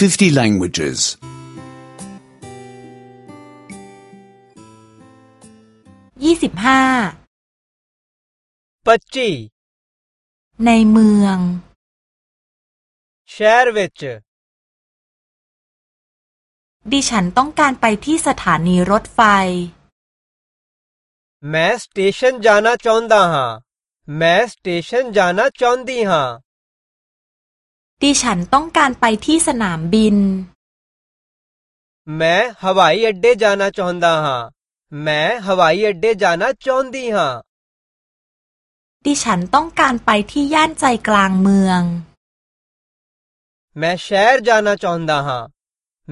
50 languages. ยี่สิบห้า 25 ในเมือง ਸ਼ਹਿਰ ਵਿੱਚ ดิฉันต้องการไปที่สถานีรถไฟ ਮੈਂ ਸਟੇਸ਼ਨ ਜਾਣਾ ਚਾਹੁੰਦਾ ਹਾਂ ਮੈਂ ਸਟੇਸ਼ਨ ਜਾਣਾ ਚਾਹੁੰਦੀ ਹਾਂ ดิฉันต้องการไปที่สนามบิน मैं हवाई अड्डे जाना चाहता हां แม่ฮาวา अड्डे जाना चाहती हां ดิฉันต้องการไปที่ย่านใจกลางเมืองแม่ शहर जाना चाहता हां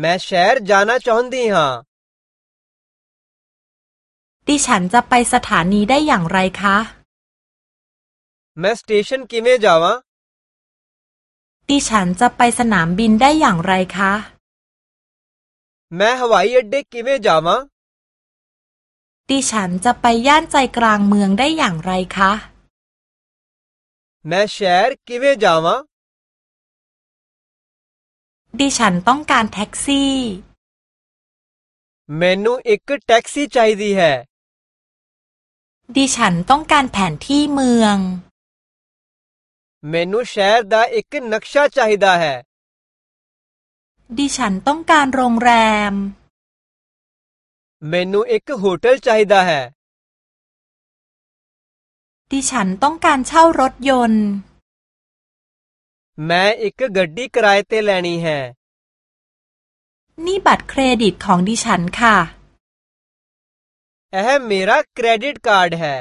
मैं शहर जाना चाहती हां ดิฉันจะไปสถานีได้อย่างไรคะแม่ स्टेशन किवें जावां ดิฉันจะไปสนามบินได้อย่างไรคะ मैं ฮวาย अड्डे किवें जावां ดิฉันจะไปย่านใจกลางเมืองได้อย่างไรคะแม่แชร์กิเวจามาดิฉันต้องการแท็กซี่ मैनू एक टैक्सी चाहिदी है ดิฉันต้องการแผนที่เมือง ਮੈਨੂੰ ਸ਼ਹਿਰ ਦਾ ਇੱਕ ਨਕਸ਼ਾ ਚਾਹੀਦਾ ਹੈ ดิฉันต้องการโรงแรม ਮੈਨੂੰ ਇੱਕ ਹੋਟਲ ਚਾਹੀਦਾ ਹੈ ดิฉันต้องการเช่ารถยนต์ ਮੈਂ ਇੱਕ ਗੱਡੀ ਕਿਰਾਏ ਤੇ ਲੈਣੀ ਹੈ นี่บัตรเครดิตของดิฉันค่ะ ਇਹ ਮੇਰਾ ਕ੍ਰੈਡਿਟ ਕਾਰਡ ਹੈ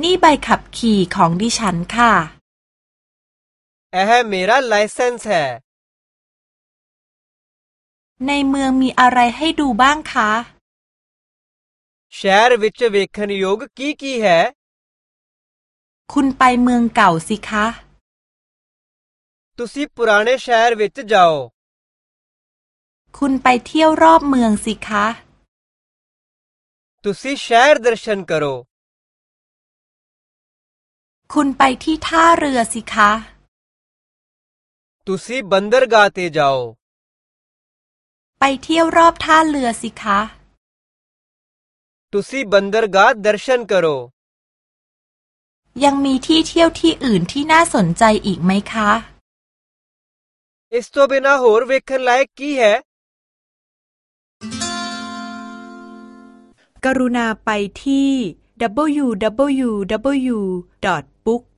นี่ใบขับขี่ของดิฉันค่ะเอ้เมราไลเซนส์ในเมืองมีอะไรให้ดูบ้างคะชหร์วิชเวคันโยกกีกีแหคุณไปเมืองเก่าสิคะตุสีปุราเนชหร์วิชจ้าคุณไปเที่ยวรอบเมืองสิคะตุสีชหร์ดรชันกรอ คุณไปที่ท่าเรือสิคะ तुसी बंदरगाहते जाओ ไปเที่ยวรอบท่าเรือสิคะ तुसी बंदरगाह दर्शन करो ยังมีที่เที่ยวที่อื่นที่น่าสนใจอีกไหมคะਇਸ ਤੋਂ ਇਸ ਤੋਂ ਬਿਨਾਂ ਹੋਰ ਵੇਖਣ ਲਾਇਕ ਕੀ ਹੈ กรุณาไปที่ www.